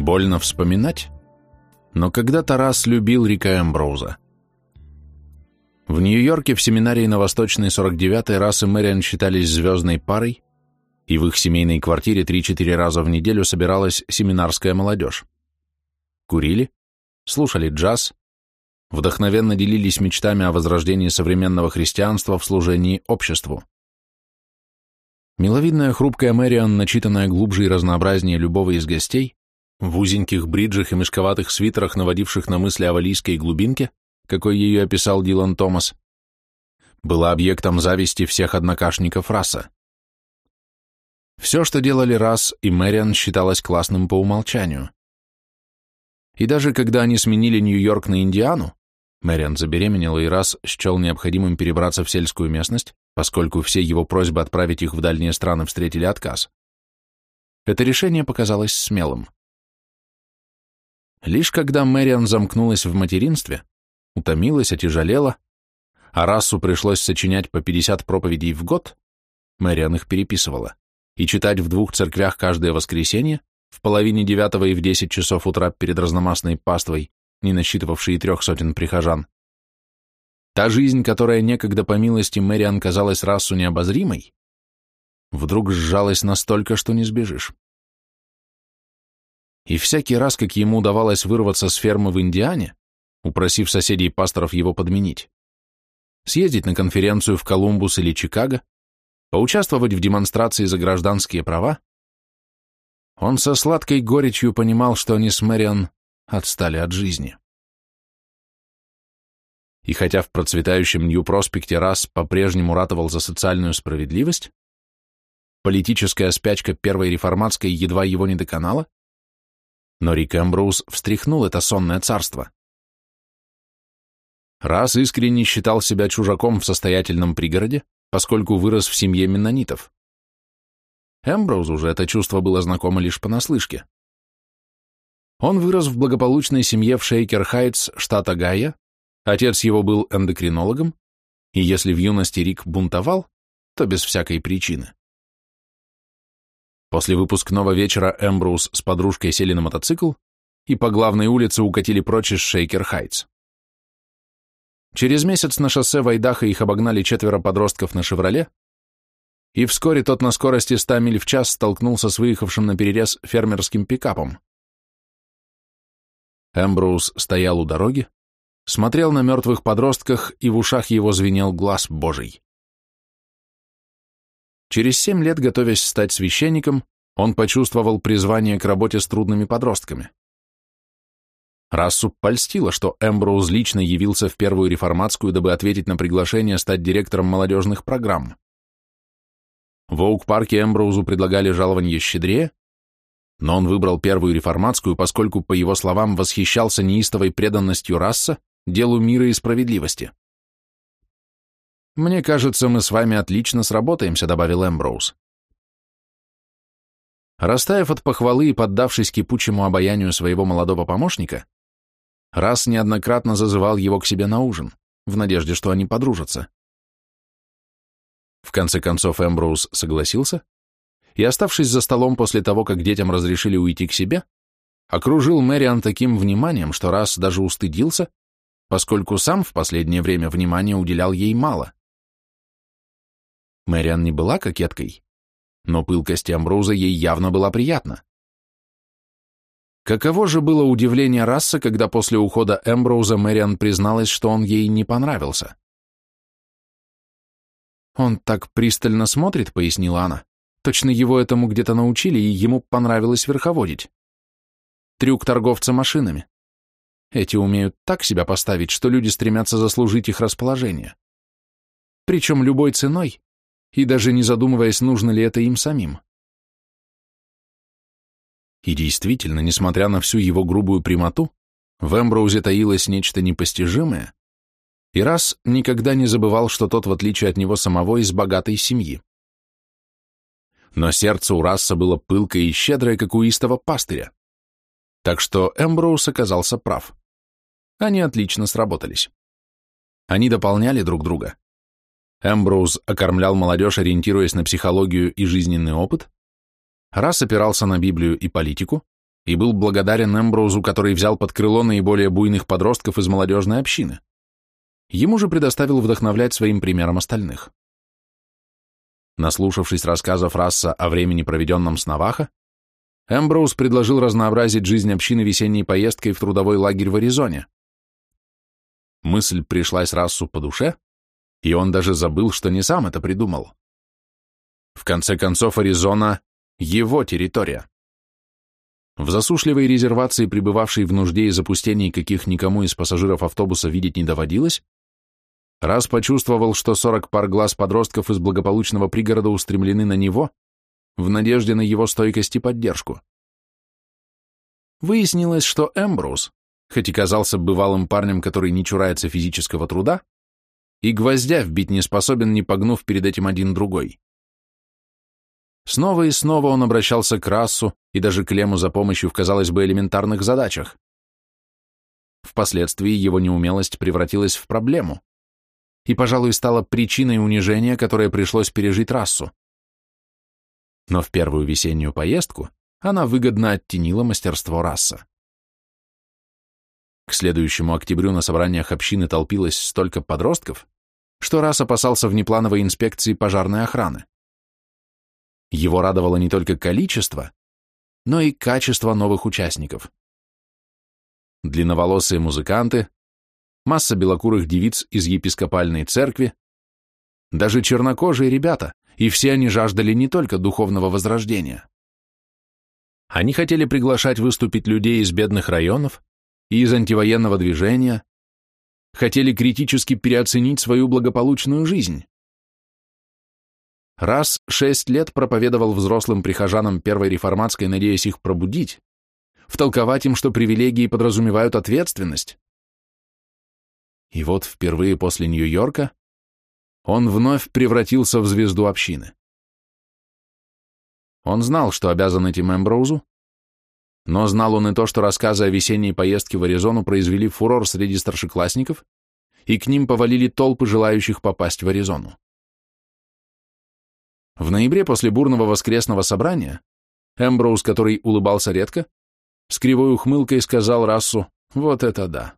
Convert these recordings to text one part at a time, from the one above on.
Больно вспоминать, но когда Тарас любил Рика Эмброуза. В Нью-Йорке в семинарии на Восточной 49-й раз и Мэриан считались звездной парой, и в их семейной квартире 3-4 раза в неделю собиралась семинарская молодежь. Курили, слушали джаз, вдохновенно делились мечтами о возрождении современного христианства в служении обществу. Миловидная хрупкая Мэриан, начитанная глубже и разнообразнее любого из гостей, в узеньких бриджах и мешковатых свитерах, наводивших на мысли о валийской глубинке, какой ее описал Дилан Томас, была объектом зависти всех однокашников раса. Все, что делали Расс и Мэриан, считалось классным по умолчанию. И даже когда они сменили Нью-Йорк на Индиану, Мэриан забеременела и Расс счел необходимым перебраться в сельскую местность, поскольку все его просьбы отправить их в дальние страны встретили отказ. Это решение показалось смелым. Лишь когда Мэриан замкнулась в материнстве, утомилась, отяжелела, а расу пришлось сочинять по 50 проповедей в год, Мэриан их переписывала, и читать в двух церквях каждое воскресенье, в половине девятого и в десять часов утра перед разномастной паствой, не насчитывавшей трех сотен прихожан. Та жизнь, которая некогда по милости Мэриан казалась расу необозримой, вдруг сжалась настолько, что не сбежишь. И всякий раз, как ему удавалось вырваться с фермы в Индиане, упросив соседей пасторов его подменить, съездить на конференцию в Колумбус или Чикаго, поучаствовать в демонстрации за гражданские права, он со сладкой горечью понимал, что они с Мэриан отстали от жизни. И хотя в процветающем Нью-Проспекте раз по-прежнему ратовал за социальную справедливость, политическая спячка Первой Реформатской едва его не доконала, но Рик Эмброуз встряхнул это сонное царство. Расс искренне считал себя чужаком в состоятельном пригороде, поскольку вырос в семье меннонитов. Эмброузу же это чувство было знакомо лишь понаслышке. Он вырос в благополучной семье в Шейкер-Хайтс, штат Огайо, отец его был эндокринологом, и если в юности Рик бунтовал, то без всякой причины. После выпускного вечера Эмброуз с подружкой сели на мотоцикл и по главной улице укатили прочь из Шейкер-Хайтс. Через месяц на шоссе в Айдахо их обогнали четверо подростков на «Шевроле», и вскоре тот на скорости 100 миль в час столкнулся с выехавшим на перерез фермерским пикапом. Эмбрус стоял у дороги, смотрел на мертвых подростках, и в ушах его звенел глаз Божий. Через семь лет, готовясь стать священником, он почувствовал призвание к работе с трудными подростками. Рассу польстило, что Эмброуз лично явился в первую реформатскую, дабы ответить на приглашение стать директором молодежных программ. В Оук-парке Эмброузу предлагали жалование щедрее, но он выбрал первую реформатскую, поскольку, по его словам, восхищался неистовой преданностью Расса делу мира и справедливости. «Мне кажется, мы с вами отлично сработаемся», — добавил Эмброуз. Растаяв от похвалы и поддавшись кипучему обаянию своего молодого помощника, раз неоднократно зазывал его к себе на ужин, в надежде, что они подружатся. В конце концов Эмброуз согласился, и, оставшись за столом после того, как детям разрешили уйти к себе, окружил Мэриан таким вниманием, что раз даже устыдился, поскольку сам в последнее время внимания уделял ей мало. Мэриан не была кокеткой, но пылкость Амброуза ей явно была приятна. Каково же было удивление Расса, когда после ухода Эмброуза Мэриан призналась, что он ей не понравился. «Он так пристально смотрит», — пояснила она. «Точно его этому где-то научили, и ему понравилось верховодить. Трюк торговца машинами. Эти умеют так себя поставить, что люди стремятся заслужить их расположение. Причем любой ценой, и даже не задумываясь, нужно ли это им самим. И действительно, несмотря на всю его грубую прямоту, в Эмброузе таилось нечто непостижимое, и раз никогда не забывал, что тот, в отличие от него самого, из богатой семьи. Но сердце у Расса было пылкое и щедрое, как у истого пастыря. Так что Эмброуз оказался прав. Они отлично сработались. Они дополняли друг друга, Эмброуз окормлял молодежь, ориентируясь на психологию и жизненный опыт, Расс опирался на Библию и политику и был благодарен Эмброузу, который взял под крыло наиболее буйных подростков из молодежной общины. Ему же предоставил вдохновлять своим примером остальных. Наслушавшись рассказов Расса о времени, проведенном с Наваха, Эмброуз предложил разнообразить жизнь общины весенней поездкой в трудовой лагерь в Аризоне. Мысль пришлась Рассу по душе, и он даже забыл, что не сам это придумал. В конце концов, Аризона — его территория. В засушливой резервации, пребывавшей в нужде и запустении, каких никому из пассажиров автобуса видеть не доводилось, раз почувствовал, что 40 пар глаз подростков из благополучного пригорода устремлены на него, в надежде на его стойкость и поддержку. Выяснилось, что Эмбрус, хоть и казался бывалым парнем, который не чурается физического труда, и гвоздя вбить не способен, не погнув перед этим один другой. Снова и снова он обращался к Расу и даже к Лему за помощью в, казалось бы, элементарных задачах. Впоследствии его неумелость превратилась в проблему и, пожалуй, стала причиной унижения, которое пришлось пережить Расу. Но в первую весеннюю поездку она выгодно оттенила мастерство Расса. К следующему октябрю на собраниях общины толпилось столько подростков, что раз опасался внеплановой инспекции пожарной охраны. Его радовало не только количество, но и качество новых участников. Длинноволосые музыканты, масса белокурых девиц из епископальной церкви, даже чернокожие ребята, и все они жаждали не только духовного возрождения. Они хотели приглашать выступить людей из бедных районов, и из антивоенного движения, хотели критически переоценить свою благополучную жизнь. Раз шесть лет проповедовал взрослым прихожанам Первой Реформатской, надеясь их пробудить, втолковать им, что привилегии подразумевают ответственность. И вот впервые после Нью-Йорка он вновь превратился в звезду общины. Он знал, что обязан этим Эмброузу, но знал он и то, что рассказы о весенней поездке в Аризону произвели фурор среди старшеклассников, и к ним повалили толпы желающих попасть в Аризону. В ноябре после бурного воскресного собрания Эмброуз, который улыбался редко, с кривой ухмылкой сказал Рассу «Вот это да!»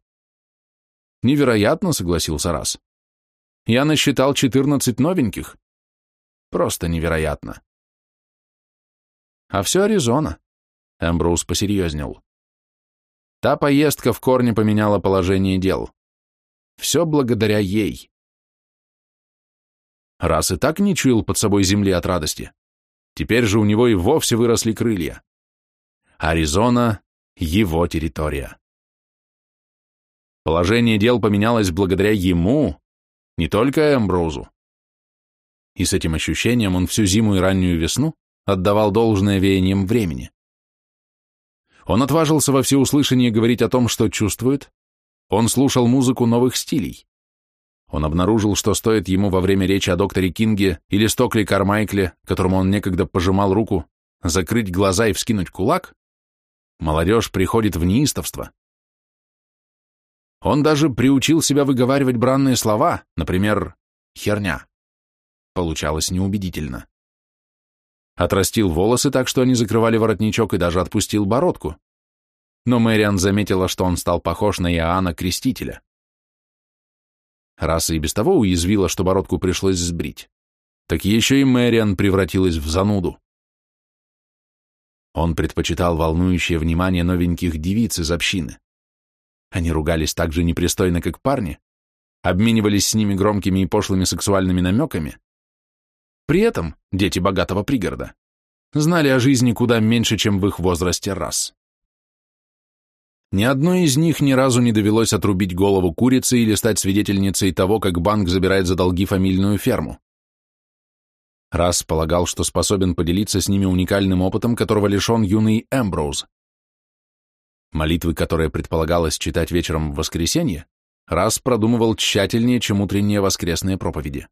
«Невероятно», — согласился Расс. «Я насчитал 14 новеньких. Просто невероятно». «А все Аризона. Эмброуз посерьезнел. Та поездка в корне поменяла положение дел. Все благодаря ей. Раз и так не чуял под собой земли от радости, теперь же у него и вовсе выросли крылья. Аризона — его территория. Положение дел поменялось благодаря ему, не только Эмброузу. И с этим ощущением он всю зиму и раннюю весну отдавал должное веяниям времени. Он отважился во всеуслышание говорить о том, что чувствует. Он слушал музыку новых стилей. Он обнаружил, что стоит ему во время речи о докторе Кинге или Стокли Кармайкле, которому он некогда пожимал руку, закрыть глаза и вскинуть кулак, молодежь приходит в неистовство. Он даже приучил себя выговаривать бранные слова, например, «херня». Получалось неубедительно отрастил волосы так, что они закрывали воротничок и даже отпустил бородку. Но Мэриан заметила, что он стал похож на Иоанна Крестителя. Раса и без того уязвила, что бородку пришлось сбрить. Так еще и Мэриан превратилась в зануду. Он предпочитал волнующее внимание новеньких девиц из общины. Они ругались так же непристойно, как парни, обменивались с ними громкими и пошлыми сексуальными намеками, при этом дети богатого пригорода знали о жизни куда меньше, чем в их возрасте раз. Ни одной из них ни разу не довелось отрубить голову курицы или стать свидетельницей того, как банк забирает за долги фамильную ферму. Раз полагал, что способен поделиться с ними уникальным опытом, которого лишен юный Эмброуз. Молитвы, которые предполагалось читать вечером в воскресенье, Раз продумывал тщательнее, чем утренние воскресные проповеди.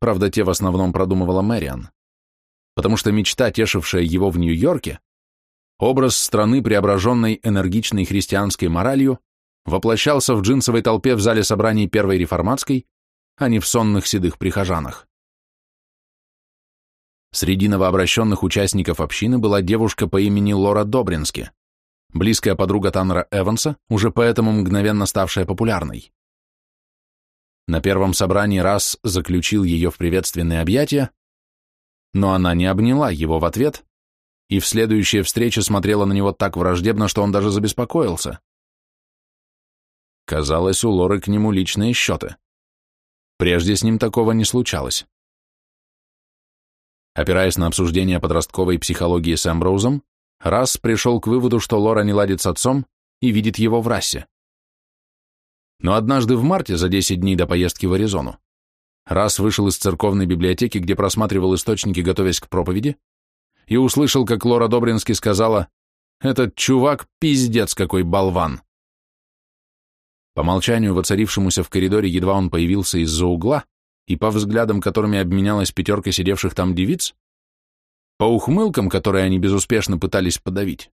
Правда, те в основном продумывала Мэриан. Потому что мечта, тешившая его в Нью-Йорке, образ страны, преображенной энергичной христианской моралью, воплощался в джинсовой толпе в зале собраний Первой Реформатской, а не в сонных седых прихожанах. Среди новообращенных участников общины была девушка по имени Лора Добрински, близкая подруга Таннера Эванса, уже поэтому мгновенно ставшая популярной. На первом собрании раз заключил ее в приветственные объятия, но она не обняла его в ответ и в следующей встрече смотрела на него так враждебно, что он даже забеспокоился. Казалось, у Лоры к нему личные счеты. Прежде с ним такого не случалось. Опираясь на обсуждение подростковой психологии с Эмброузом, Расс пришел к выводу, что Лора не ладит с отцом и видит его в расе. Но однажды в марте, за 10 дней до поездки в Аризону, раз вышел из церковной библиотеки, где просматривал источники, готовясь к проповеди, и услышал, как Лора Добрински сказала «Этот чувак пиздец какой болван!» По молчанию, воцарившемуся в коридоре, едва он появился из-за угла, и по взглядам, которыми обменялась пятерка сидевших там девиц, по ухмылкам, которые они безуспешно пытались подавить,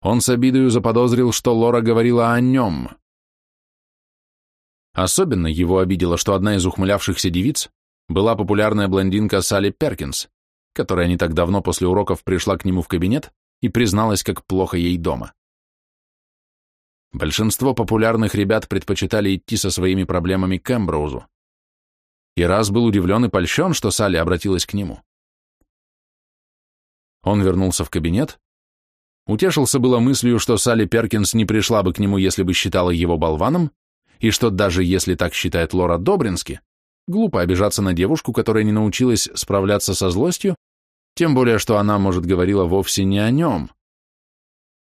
он с обидою заподозрил, что Лора говорила о нем — Особенно его обидело, что одна из ухмылявшихся девиц была популярная блондинка Салли Перкинс, которая не так давно после уроков пришла к нему в кабинет и призналась, как плохо ей дома. Большинство популярных ребят предпочитали идти со своими проблемами к Эмброузу. И раз был удивлен и польщен, что Салли обратилась к нему. Он вернулся в кабинет, утешился было мыслью, что Салли Перкинс не пришла бы к нему, если бы считала его болваном, и что даже если так считает Лора Добрински, глупо обижаться на девушку, которая не научилась справляться со злостью, тем более, что она, может, говорила вовсе не о нем.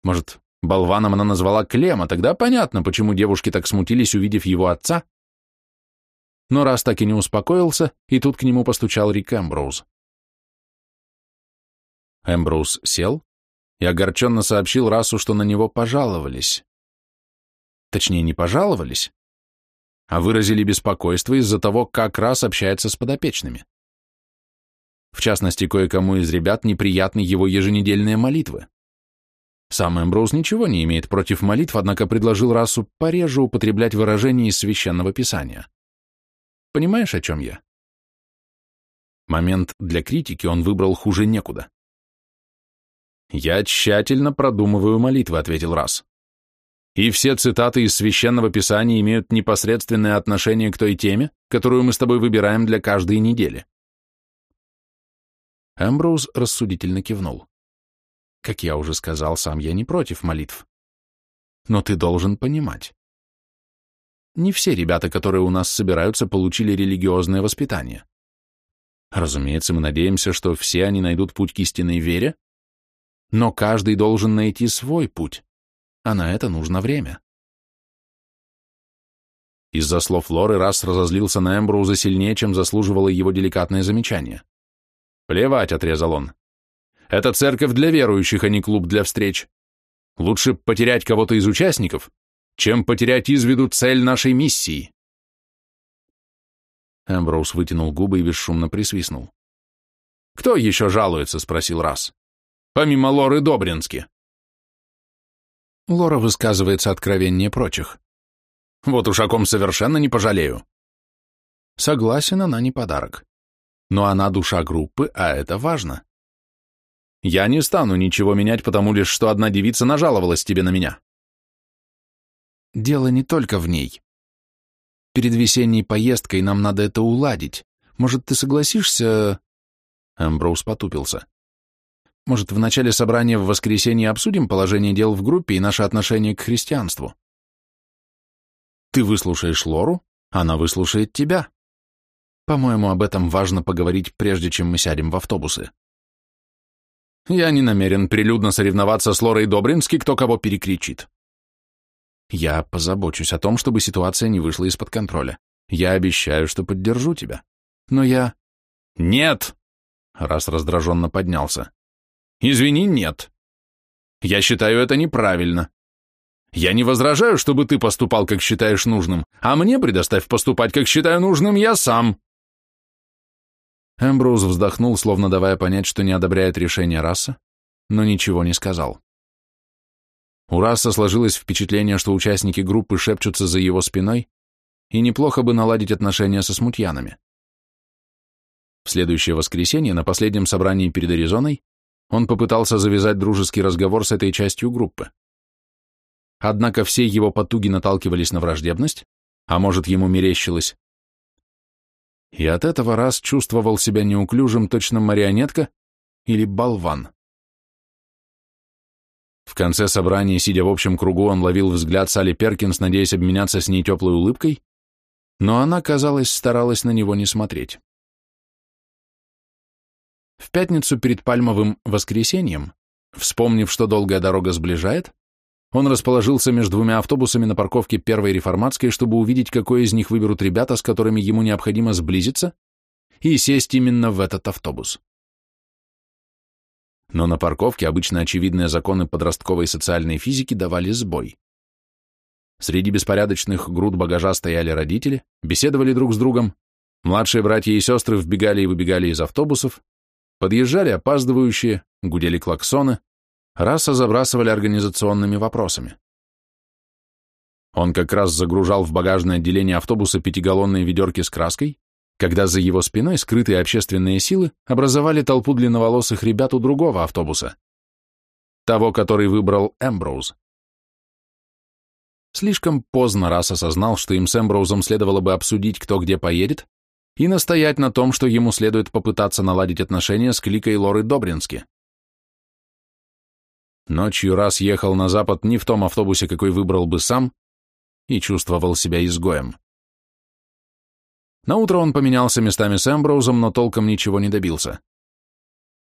Может, болваном она назвала Клема, тогда понятно, почему девушки так смутились, увидев его отца. Но раз так и не успокоился, и тут к нему постучал Рик Эмброуз. Эмброуз сел и огорченно сообщил Расу, что на него пожаловались. Точнее, не пожаловались, а выразили беспокойство из-за того, как раз общается с подопечными. В частности, кое-кому из ребят неприятны его еженедельные молитвы. Сам Эмброуз ничего не имеет против молитв, однако предложил расу пореже употреблять выражения из Священного Писания. Понимаешь, о чем я? Момент для критики он выбрал хуже некуда. «Я тщательно продумываю молитвы», — ответил Расс. И все цитаты из Священного Писания имеют непосредственное отношение к той теме, которую мы с тобой выбираем для каждой недели. Эмброуз рассудительно кивнул. Как я уже сказал, сам я не против молитв. Но ты должен понимать. Не все ребята, которые у нас собираются, получили религиозное воспитание. Разумеется, мы надеемся, что все они найдут путь к истинной вере, но каждый должен найти свой путь а на это нужно время. Из-за слов Лоры раз разозлился на Эмброуза сильнее, чем заслуживало его деликатное замечание. «Плевать», — отрезал он. «Это церковь для верующих, а не клуб для встреч. Лучше потерять кого-то из участников, чем потерять из виду цель нашей миссии». Эмброуз вытянул губы и бесшумно присвистнул. «Кто еще жалуется?» — спросил Раз. «Помимо Лоры Добрински». Лора высказывается откровеннее прочих. Вот уж о ком совершенно не пожалею. Согласен, она не подарок. Но она душа группы, а это важно. Я не стану ничего менять, потому лишь что одна девица нажаловалась тебе на меня. Дело не только в ней. Перед весенней поездкой нам надо это уладить. Может, ты согласишься...» Эмброуз потупился. Может, в начале собрания в воскресенье обсудим положение дел в группе и наше отношение к христианству? Ты выслушаешь Лору, она выслушает тебя. По-моему, об этом важно поговорить, прежде чем мы сядем в автобусы. Я не намерен прилюдно соревноваться с Лорой Добрински, кто кого перекричит. Я позабочусь о том, чтобы ситуация не вышла из-под контроля. Я обещаю, что поддержу тебя. Но я... Нет! Раз раздраженно поднялся. Извини, нет. Я считаю это неправильно. Я не возражаю, чтобы ты поступал, как считаешь нужным, а мне предоставь поступать, как считаю нужным, я сам. Эмброуз вздохнул, словно давая понять, что не одобряет решение раса, но ничего не сказал. У раса сложилось впечатление, что участники группы шепчутся за его спиной, и неплохо бы наладить отношения со смутьянами. В следующее воскресенье на последнем собрании перед Аризоной он попытался завязать дружеский разговор с этой частью группы. Однако все его потуги наталкивались на враждебность, а может, ему мерещилось. И от этого раз чувствовал себя неуклюжим точно марионетка или болван. В конце собрания, сидя в общем кругу, он ловил взгляд Салли Перкинс, надеясь обменяться с ней теплой улыбкой, но она, казалось, старалась на него не смотреть. В пятницу перед Пальмовым воскресеньем, вспомнив, что долгая дорога сближает, он расположился между двумя автобусами на парковке Первой Реформатской, чтобы увидеть, какой из них выберут ребята, с которыми ему необходимо сблизиться, и сесть именно в этот автобус. Но на парковке обычно очевидные законы подростковой социальной физики давали сбой. Среди беспорядочных груд багажа стояли родители, беседовали друг с другом, младшие братья и сестры вбегали и выбегали из автобусов, подъезжали опаздывающие, гудели клаксоны, раса забрасывали организационными вопросами. Он как раз загружал в багажное отделение автобуса пятигаллонные ведерки с краской, когда за его спиной скрытые общественные силы образовали толпу длинноволосых ребят у другого автобуса, того, который выбрал Эмброуз. Слишком поздно Расс осознал, что им с Эмброузом следовало бы обсудить, кто где поедет, и настоять на том, что ему следует попытаться наладить отношения с кликой Лоры Добрински. Ночью раз ехал на запад не в том автобусе, какой выбрал бы сам, и чувствовал себя изгоем. Наутро он поменялся местами с Эмброузом, но толком ничего не добился.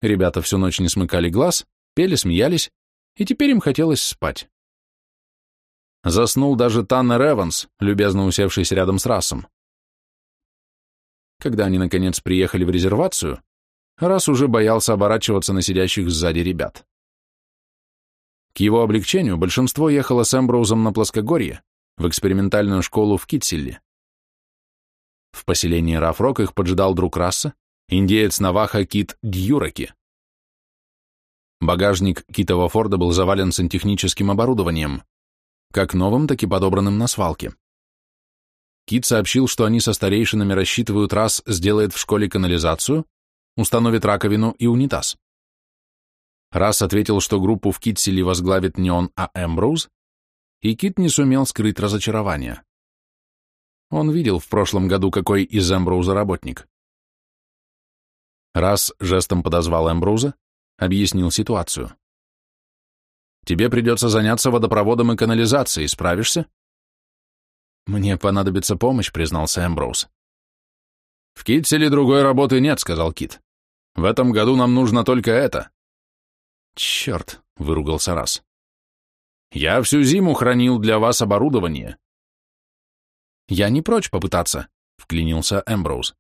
Ребята всю ночь не смыкали глаз, пели, смеялись, и теперь им хотелось спать. Заснул даже Таннер Эванс, любезно усевшись рядом с Расом когда они наконец приехали в резервацию, раз уже боялся оборачиваться на сидящих сзади ребят. К его облегчению большинство ехало с Эмброузом на плоскогорье, в экспериментальную школу в Китселе. В поселении Рафрок их поджидал друг раса, индеец Наваха Кит Дьюраки. Багажник китового Форда был завален сантехническим оборудованием, как новым, так и подобранным на свалке. Кит сообщил, что они со старейшинами рассчитывают раз сделает в школе канализацию, установит раковину и унитаз. Раз ответил, что группу в Китселе возглавит не он, а Эмбруз, и Кит не сумел скрыть разочарование. Он видел в прошлом году, какой из Эмбруза работник. Раз жестом подозвал Эмбруза, объяснил ситуацию. «Тебе придется заняться водопроводом и канализацией, справишься?» «Мне понадобится помощь», — признался Эмброуз. «В Китселе другой работы нет», — сказал Кит. «В этом году нам нужно только это». «Черт», — выругался Раз. «Я всю зиму хранил для вас оборудование». «Я не прочь попытаться», — вклинился Эмброуз.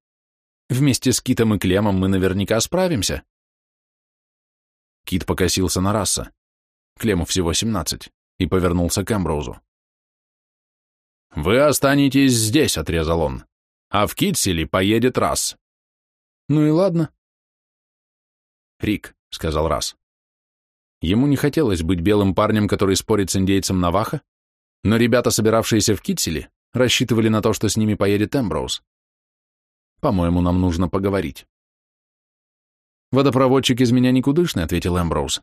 «Вместе с Китом и Клемом мы наверняка справимся». Кит покосился на раса. Клему всего 17 и повернулся к Эмброузу. «Вы останетесь здесь», — отрезал он. «А в Китселе поедет раз». «Ну и ладно». «Рик», — сказал раз. Ему не хотелось быть белым парнем, который спорит с индейцем Наваха, но ребята, собиравшиеся в Китселе, рассчитывали на то, что с ними поедет Эмброуз. «По-моему, нам нужно поговорить». «Водопроводчик из меня никудышный», — ответил Эмброуз.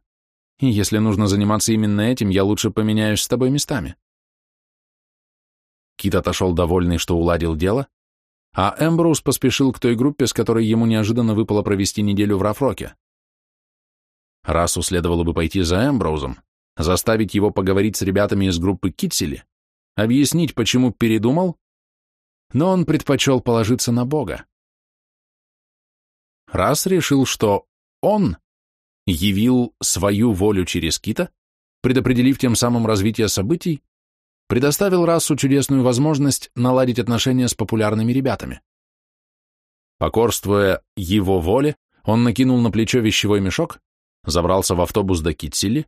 «И если нужно заниматься именно этим, я лучше поменяюсь с тобой местами». Кит отошел довольный, что уладил дело, а Эмброуз поспешил к той группе, с которой ему неожиданно выпало провести неделю в Рафроке. Расу следовало бы пойти за Эмброузом, заставить его поговорить с ребятами из группы Китсели, объяснить, почему передумал, но он предпочел положиться на Бога. Рас решил, что он явил свою волю через Кита, предопределив тем самым развитие событий предоставил расу чудесную возможность наладить отношения с популярными ребятами. Покорствуя его воле, он накинул на плечо вещевой мешок, забрался в автобус до Китсили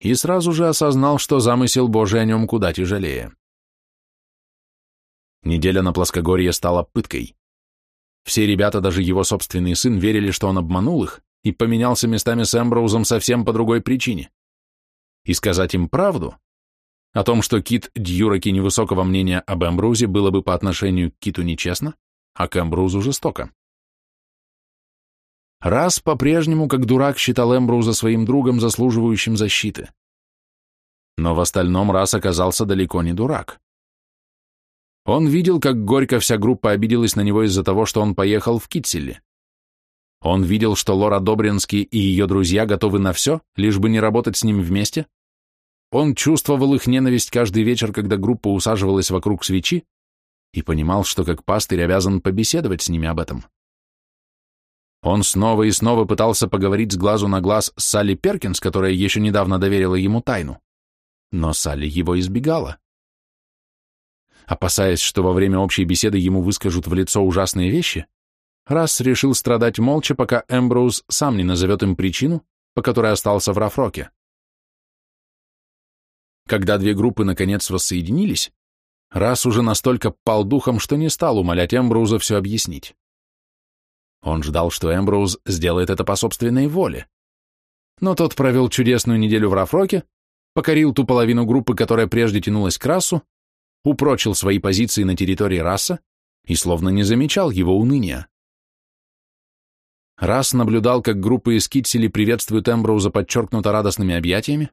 и сразу же осознал, что замысел Божий о нем куда тяжелее. Неделя на плоскогорье стала пыткой. Все ребята, даже его собственный сын, верили, что он обманул их и поменялся местами с Эмброузом совсем по другой причине. И сказать им правду о том, что Кит Дьюраки невысокого мнения об Эмбрузе было бы по отношению к Киту нечестно, а к Эмбрузу жестоко. Раз по-прежнему, как дурак, считал Эмбруза своим другом, заслуживающим защиты. Но в остальном раз оказался далеко не дурак. Он видел, как горько вся группа обиделась на него из-за того, что он поехал в Китселе. Он видел, что Лора Добрински и ее друзья готовы на все, лишь бы не работать с ним вместе, он чувствовал их ненависть каждый вечер, когда группа усаживалась вокруг свечи, и понимал, что как пастырь обязан побеседовать с ними об этом. Он снова и снова пытался поговорить с глазу на глаз с Салли Перкинс, которая еще недавно доверила ему тайну. Но Салли его избегала. Опасаясь, что во время общей беседы ему выскажут в лицо ужасные вещи, Раз решил страдать молча, пока Эмброуз сам не назовет им причину, по которой остался в Рафроке. Когда две группы наконец воссоединились, раз уже настолько пал духом, что не стал умолять Эмброуза все объяснить. Он ждал, что Эмброуз сделает это по собственной воле. Но тот провел чудесную неделю в Рафроке, покорил ту половину группы, которая прежде тянулась к расу, упрочил свои позиции на территории раса и словно не замечал его уныния. Расс наблюдал, как группы из Китсели приветствуют Эмброуза подчеркнуто радостными объятиями,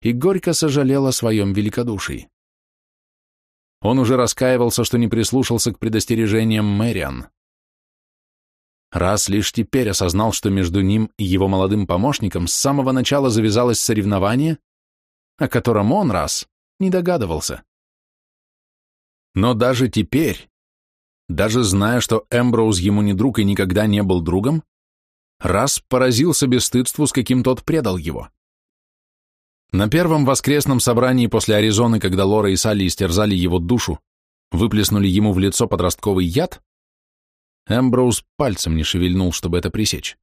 и горько сожалел о своем великодушии. Он уже раскаивался, что не прислушался к предостережениям Мэриан. Раз лишь теперь осознал, что между ним и его молодым помощником с самого начала завязалось соревнование, о котором он раз не догадывался. Но даже теперь, даже зная, что Эмброуз ему не друг и никогда не был другом, раз поразился бесстыдству, с каким тот предал его. На первом воскресном собрании после Аризоны, когда Лора и Салли истерзали его душу, выплеснули ему в лицо подростковый яд, Эмброуз пальцем не шевельнул, чтобы это пресечь.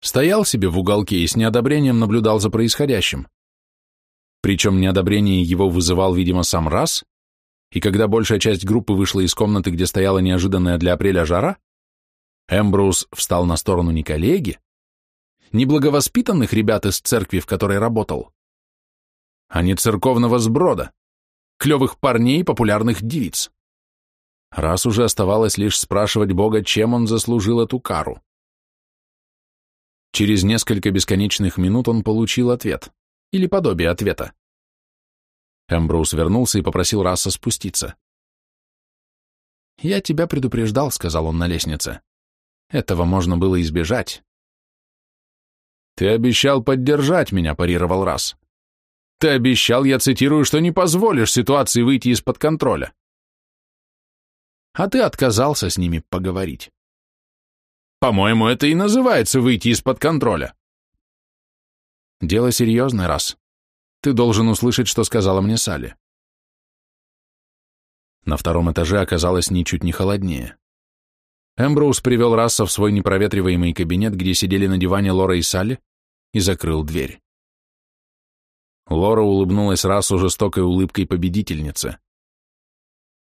Стоял себе в уголке и с неодобрением наблюдал за происходящим. Причем неодобрение его вызывал, видимо, сам раз, и когда большая часть группы вышла из комнаты, где стояла неожиданная для апреля жара, Эмброуз встал на сторону не коллеги, не благовоспитанных ребят из церкви, в которой работал, а не церковного сброда, клевых парней и популярных девиц. Раз уже оставалось лишь спрашивать Бога, чем он заслужил эту кару. Через несколько бесконечных минут он получил ответ, или подобие ответа. Эмбрус вернулся и попросил Расса спуститься. «Я тебя предупреждал», — сказал он на лестнице. «Этого можно было избежать». «Ты обещал поддержать меня», — парировал Расс. Ты обещал, я цитирую, что не позволишь ситуации выйти из-под контроля. А ты отказался с ними поговорить. По-моему, это и называется выйти из-под контроля. Дело серьезное, раз. Ты должен услышать, что сказала мне Салли. На втором этаже оказалось ничуть не холоднее. Эмброуз привел Расса в свой непроветриваемый кабинет, где сидели на диване Лора и Салли, и закрыл дверь. Лора улыбнулась Расу жестокой улыбкой победительницы.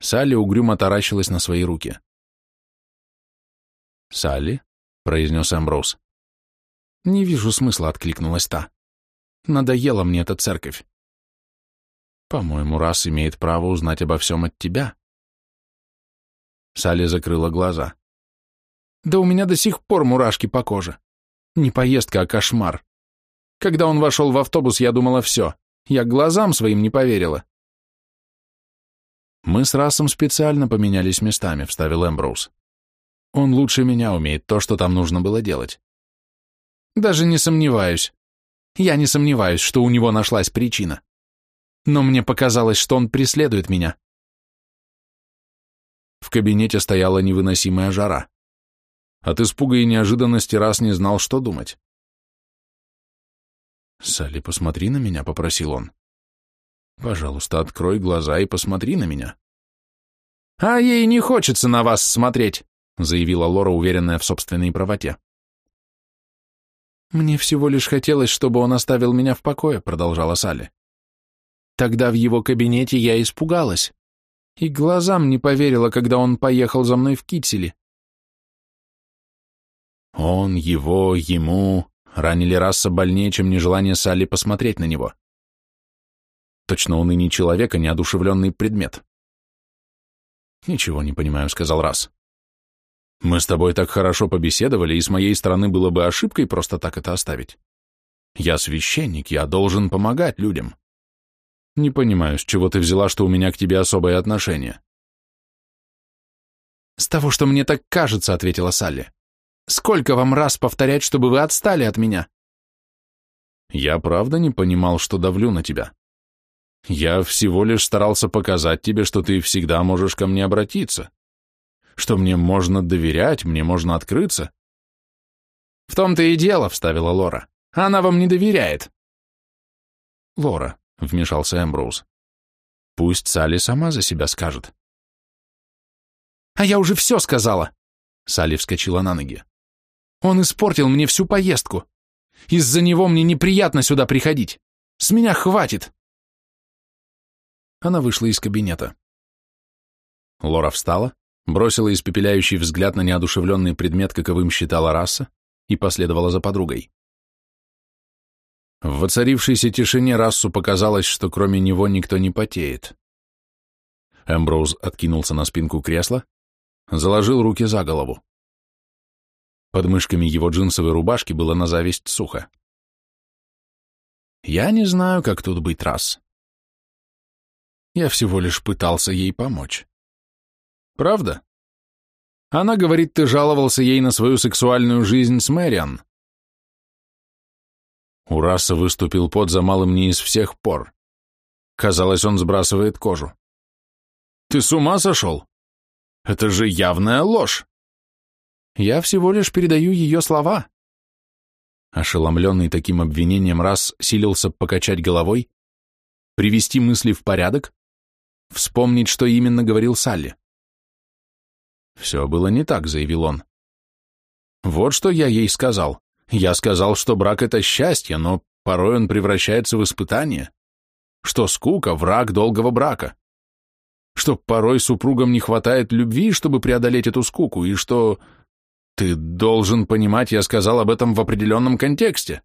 Салли угрюмо таращилась на свои руки. «Салли?» — произнес Эмброуз. «Не вижу смысла», — откликнулась та. «Надоела мне эта церковь». «По-моему, Расс имеет право узнать обо всем от тебя». Салли закрыла глаза. «Да у меня до сих пор мурашки по коже. Не поездка, а кошмар. Когда он вошел в автобус, я думала все. Я глазам своим не поверила. «Мы с Расом специально поменялись местами», — вставил Эмброуз. «Он лучше меня умеет то, что там нужно было делать». «Даже не сомневаюсь. Я не сомневаюсь, что у него нашлась причина. Но мне показалось, что он преследует меня». В кабинете стояла невыносимая жара. От испуга и неожиданности Рас не знал, что думать. «Салли, посмотри на меня», — попросил он. «Пожалуйста, открой глаза и посмотри на меня». «А ей не хочется на вас смотреть», — заявила Лора, уверенная в собственной правоте. «Мне всего лишь хотелось, чтобы он оставил меня в покое», — продолжала Салли. «Тогда в его кабинете я испугалась и глазам не поверила, когда он поехал за мной в кителе». «Он, его, ему, ранили раса больнее, чем нежелание Салли посмотреть на него. Точно он и не человек, а неодушевленный предмет. «Ничего не понимаю», — сказал Расс. «Мы с тобой так хорошо побеседовали, и с моей стороны было бы ошибкой просто так это оставить. Я священник, я должен помогать людям. Не понимаю, с чего ты взяла, что у меня к тебе особое отношение?» «С того, что мне так кажется», — ответила Салли. Сколько вам раз повторять, чтобы вы отстали от меня? Я правда не понимал, что давлю на тебя. Я всего лишь старался показать тебе, что ты всегда можешь ко мне обратиться, что мне можно доверять, мне можно открыться. В том-то и дело, вставила Лора. Она вам не доверяет. Лора, вмешался Эмброуз. Пусть Салли сама за себя скажет. А я уже все сказала. Салли вскочила на ноги. Он испортил мне всю поездку. Из-за него мне неприятно сюда приходить. С меня хватит!» Она вышла из кабинета. Лора встала, бросила испепеляющий взгляд на неодушевленный предмет, каковым считала раса, и последовала за подругой. В воцарившейся тишине Рассу показалось, что кроме него никто не потеет. Эмброуз откинулся на спинку кресла, заложил руки за голову. Под мышками его джинсовой рубашки было на зависть сухо. «Я не знаю, как тут быть, раз. Я всего лишь пытался ей помочь. Правда? Она говорит, ты жаловался ей на свою сексуальную жизнь с Мэриан. У Расса выступил пот за малым не из всех пор. Казалось, он сбрасывает кожу. «Ты с ума сошел? Это же явная ложь!» Я всего лишь передаю ее слова». Ошеломленный таким обвинением раз силился покачать головой, привести мысли в порядок, вспомнить, что именно говорил Салли. «Все было не так», — заявил он. «Вот что я ей сказал. Я сказал, что брак — это счастье, но порой он превращается в испытание. Что скука — враг долгого брака. Что порой супругам не хватает любви, чтобы преодолеть эту скуку, и что...» Ты должен понимать, я сказал об этом в определенном контексте.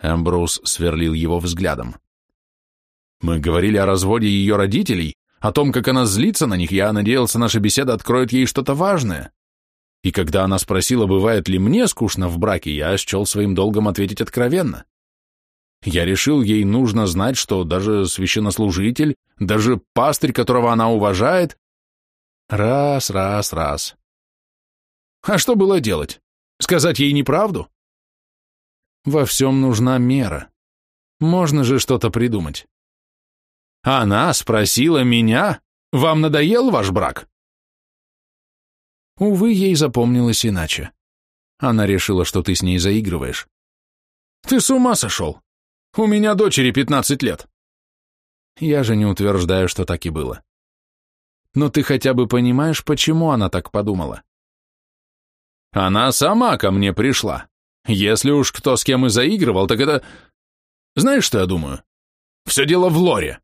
Эмброуз сверлил его взглядом. Мы говорили о разводе ее родителей, о том, как она злится на них. Я надеялся, наша беседа откроет ей что-то важное. И когда она спросила, бывает ли мне скучно в браке, я счел своим долгом ответить откровенно. Я решил, ей нужно знать, что даже священнослужитель, даже пастырь, которого она уважает... Раз, раз, раз. А что было делать? Сказать ей неправду? Во всем нужна мера. Можно же что-то придумать. Она спросила меня, вам надоел ваш брак? Увы, ей запомнилось иначе. Она решила, что ты с ней заигрываешь. Ты с ума сошел? У меня дочери 15 лет. Я же не утверждаю, что так и было. Но ты хотя бы понимаешь, почему она так подумала? Она сама ко мне пришла. Если уж кто с кем и заигрывал, так это... Знаешь, что я думаю? Все дело в Лоре.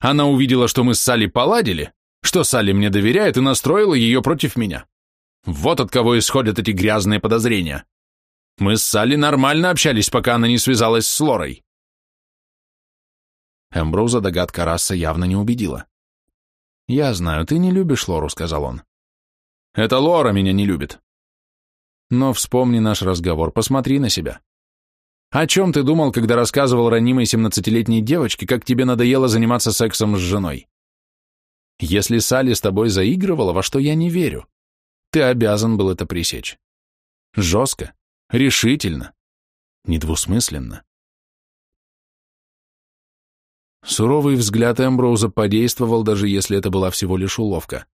Она увидела, что мы с Салли поладили, что Салли мне доверяет и настроила ее против меня. Вот от кого исходят эти грязные подозрения. Мы с Салли нормально общались, пока она не связалась с Лорой. Эмброуза догадка раса явно не убедила. «Я знаю, ты не любишь Лору», — сказал он. «Это Лора меня не любит. Но вспомни наш разговор, посмотри на себя. О чем ты думал, когда рассказывал ранимой 17-летней девочке, как тебе надоело заниматься сексом с женой? Если Салли с тобой заигрывала, во что я не верю, ты обязан был это пресечь. Жестко, решительно, недвусмысленно. Суровый взгляд Эмброуза подействовал, даже если это была всего лишь уловка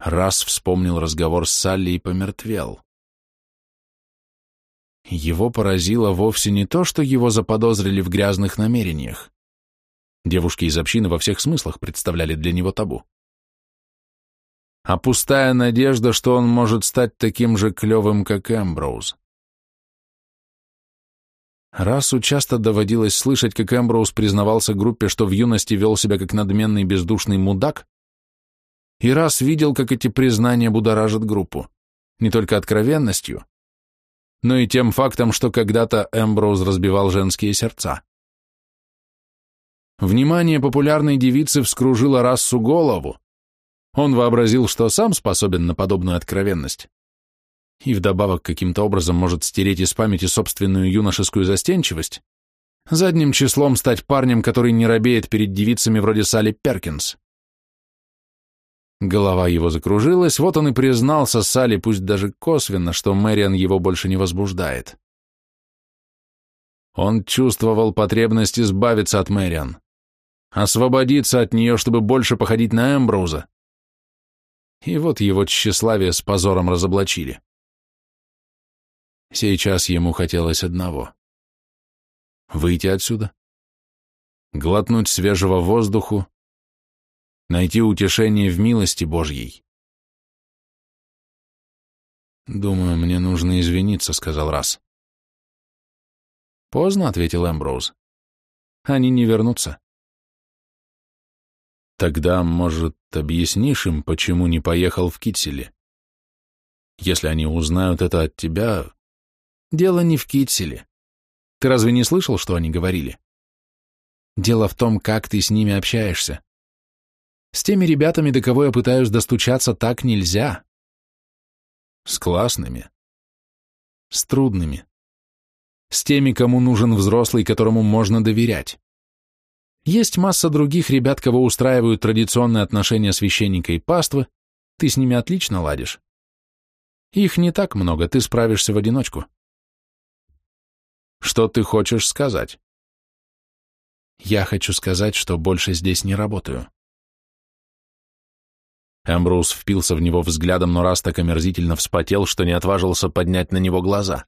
раз вспомнил разговор с Салли и помертвел. Его поразило вовсе не то, что его заподозрили в грязных намерениях. Девушки из общины во всех смыслах представляли для него табу. А пустая надежда, что он может стать таким же клевым, как Эмброуз. Расу часто доводилось слышать, как Эмброуз признавался группе, что в юности вел себя как надменный бездушный мудак, и раз видел, как эти признания будоражат группу, не только откровенностью, но и тем фактом, что когда-то Эмброуз разбивал женские сердца. Внимание популярной девицы вскружило расу голову. Он вообразил, что сам способен на подобную откровенность. И вдобавок каким-то образом может стереть из памяти собственную юношескую застенчивость, задним числом стать парнем, который не робеет перед девицами вроде Салли Перкинс. Голова его закружилась, вот он и признался Салли, пусть даже косвенно, что Мэриан его больше не возбуждает. Он чувствовал потребность избавиться от Мэриан, освободиться от нее, чтобы больше походить на Эмброуза. И вот его тщеславие с позором разоблачили. Сейчас ему хотелось одного — выйти отсюда, глотнуть свежего воздуху, найти утешение в милости Божьей. «Думаю, мне нужно извиниться», — сказал Раз. «Поздно», — ответил Эмброуз. «Они не вернутся». «Тогда, может, объяснишь им, почему не поехал в Китселе? Если они узнают это от тебя...» «Дело не в Китселе. Ты разве не слышал, что они говорили? Дело в том, как ты с ними общаешься. С теми ребятами, до кого я пытаюсь достучаться, так нельзя. С классными. С трудными. С теми, кому нужен взрослый, которому можно доверять. Есть масса других ребят, кого устраивают традиционные отношения священника и паствы, ты с ними отлично ладишь. Их не так много, ты справишься в одиночку. Что ты хочешь сказать? Я хочу сказать, что больше здесь не работаю. Эмброуз впился в него взглядом, но раз так омерзительно вспотел, что не отважился поднять на него глаза.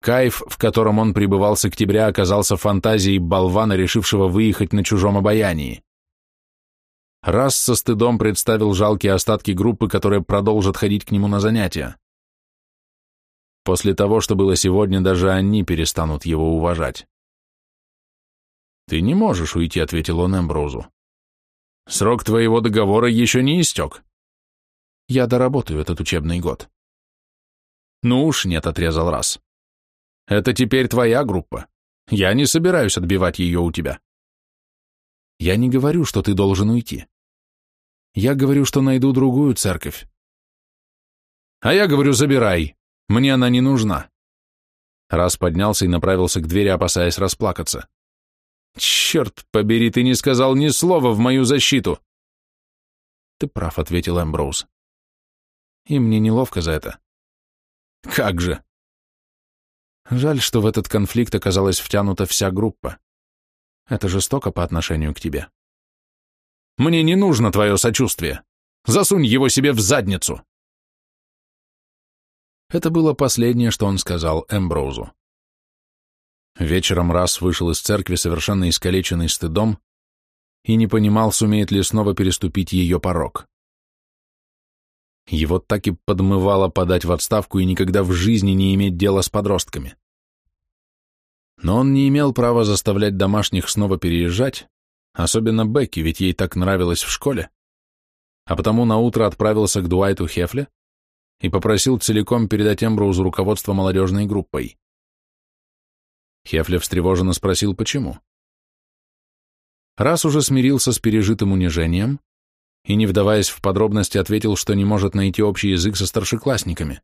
Кайф, в котором он пребывал с октября, оказался фантазией болвана, решившего выехать на чужом обаянии. Раз со стыдом представил жалкие остатки группы, которые продолжат ходить к нему на занятия. После того, что было сегодня, даже они перестанут его уважать. «Ты не можешь уйти», — ответил он Эмброузу. Срок твоего договора еще не истек. Я доработаю этот учебный год. Ну уж нет, отрезал раз. Это теперь твоя группа. Я не собираюсь отбивать ее у тебя. Я не говорю, что ты должен уйти. Я говорю, что найду другую церковь. А я говорю, забирай. Мне она не нужна. Раз поднялся и направился к двери, опасаясь расплакаться. «Черт побери, ты не сказал ни слова в мою защиту!» «Ты прав», — ответил Эмброуз. «И мне неловко за это». «Как же!» Жаль, что в этот конфликт оказалась втянута вся группа. Это жестоко по отношению к тебе. Мне не нужно твое сочувствие. Засунь его себе в задницу. Это было последнее, что он сказал Эмброузу. Вечером раз вышел из церкви совершенно искалеченный стыдом и не понимал, сумеет ли снова переступить ее порог. Его так и подмывало подать в отставку и никогда в жизни не иметь дела с подростками. Но он не имел права заставлять домашних снова переезжать, особенно Бекки, ведь ей так нравилось в школе, а потому наутро отправился к Дуайту Хефле и попросил целиком передать Эмброузу руководство молодежной группой. Хефле встревоженно спросил, почему. Раз уже смирился с пережитым унижением и, не вдаваясь в подробности, ответил, что не может найти общий язык со старшеклассниками.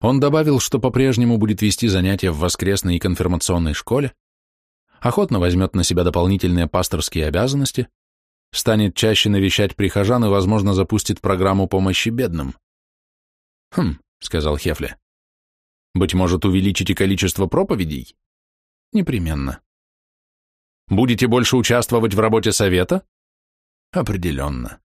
Он добавил, что по-прежнему будет вести занятия в воскресной и конфирмационной школе, охотно возьмет на себя дополнительные пасторские обязанности, станет чаще навещать прихожан и, возможно, запустит программу помощи бедным. «Хм», — сказал Хефле, быть может, увеличите количество проповедей? Непременно. Будете больше участвовать в работе совета? Определенно.